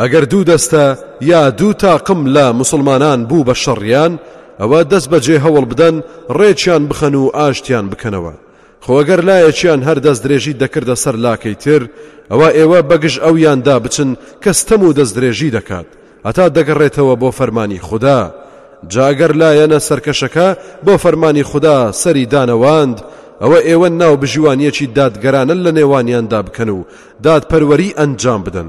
ئەگەر دوو دەستە یا دوو تاقم لە موسڵمانان بوو بە شەڕیان ئەوە دەست بەجێ هەوڵ بدەن ڕێکیان بخەن و ئاشتیان بکەنەوە خۆگەر لایەکیان هەر دەست درێژی دەکردە سەر لاکەی تر ئەوە ئێوە بەگژ ئەویاندا بچن کە ستەم و دەست درێژی دەکات هەتا دەگەڕێتەوە بۆ فەرمانی خوددا جاگەر لایەنە سەرکەشەکە بۆ فەرمانی خوددا سەری دانەواند ئەوە ئێوە ناو بژیوانیەکی دادگەرانە لە نێوانیاندا بکەن و دادپەروەری ئەنجام بدەن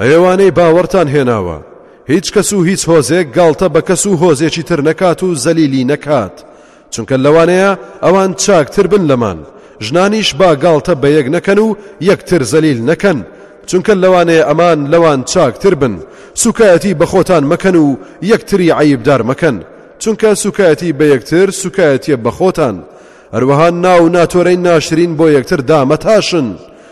ئەوانەی باوەڕتان هێناوە، هیچ کەس و هیچ هۆزێک گاڵتە بە کەس و هۆزێکی تر نەکات و زەلیلی نەکات، چونکە لەوانەیە ئەوان چاکتر بن لەمان، ژنانیش با گاڵتە بە یەک نەکەن و یەکتر زەلیل نەکەن، چونکە لەوانەیە ئەمان لەوان چاکتر بن، سووکایەتی بە خۆتان مەکەن و یەکتری عەیبدار مەکەن، چونکە سووکایەتی بە یەکتر سووکایەتییە بە خۆتان، هەروەها ناو و ناتۆرەی ناشرین بۆ یەکتر دامەتاشن،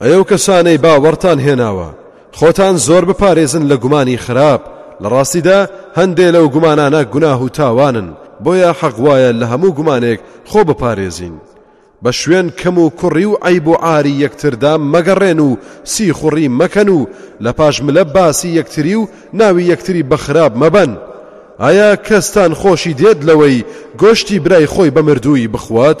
ئەی ئەو کەسانەی باوەڕتان هێناوە خۆتان زۆر بپارێزن لە گومانی خراپ لە ڕاستیدا هەندێ لەو گومانانە گوناه و تاوانن بۆیە حەق وایە لە هەموو گومانێک خۆ بپارێزین بە شوێن کەم و کوڕی و عیب و عاری یەکتردا مەگەڕێن و سیخوڕی مەکەن و لە پاشملە باسی یەکتری و ناوی یەکتری بەخراپ مەبەن ئایا کەستان خۆشی دێت لەوەی گۆشتی برای خۆی بە مردووی بخوات؟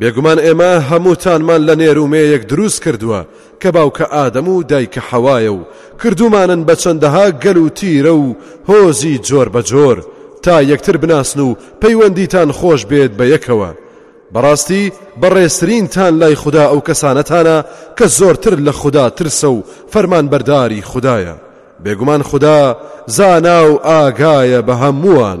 بێگومان ئێمە هەمووتانمان لە نێر و مێیەک دروست کردووە کە باوکە ئادەم و دایکە حەوایە و کردومانن بە چەندەها گەل و تیرە و هۆزی جۆر بە جۆر تا یەکتر بناسن و پەیوەندیتان خۆش بێت بە یەکەوە بەڕاستی بەڕێزترینتان لای خوددا ئەو کەسانەتانە کە زۆرتر لە خوددا ترسە و فەرمان بەرداری خوددایە بێگومان خوددا زانا و ئاگایە بە هەمووان.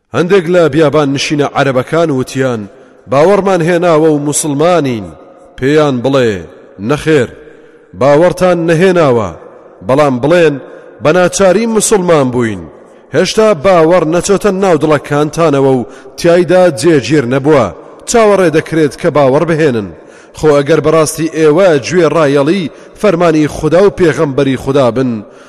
هەندێک لە بیابان نشینە عەرەبەکان وتیان، باوەڕمان هێناوە و موسڵمانین، پێیان بڵێ، نەخێر، باوەڕتان نەهێناوە، بەڵام بڵێن، بە ناچاری موسڵمان بووین، هێشتا باوەڕ نەچۆتە ناو دڵەکانتانەوە و تیایدا جێگیر نەبووە، چاوەڕێ دەکرێت کە باوەڕ بهێنن، خۆ ئەگەر بەڕاستی ئێوە گوێڕایەڵی فەرمانی خودا و پێغەمبەری خودا بن،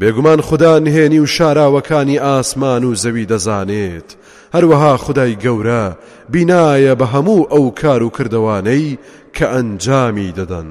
بێگومان خودا نهێنی و شاراوەکانی ئاسمان و زەوی دەزانێت، هەروەها خودای گەورە بینایە بە هەموو ئەو کار و کردەوانەی کە ئەنجامی دەدەن.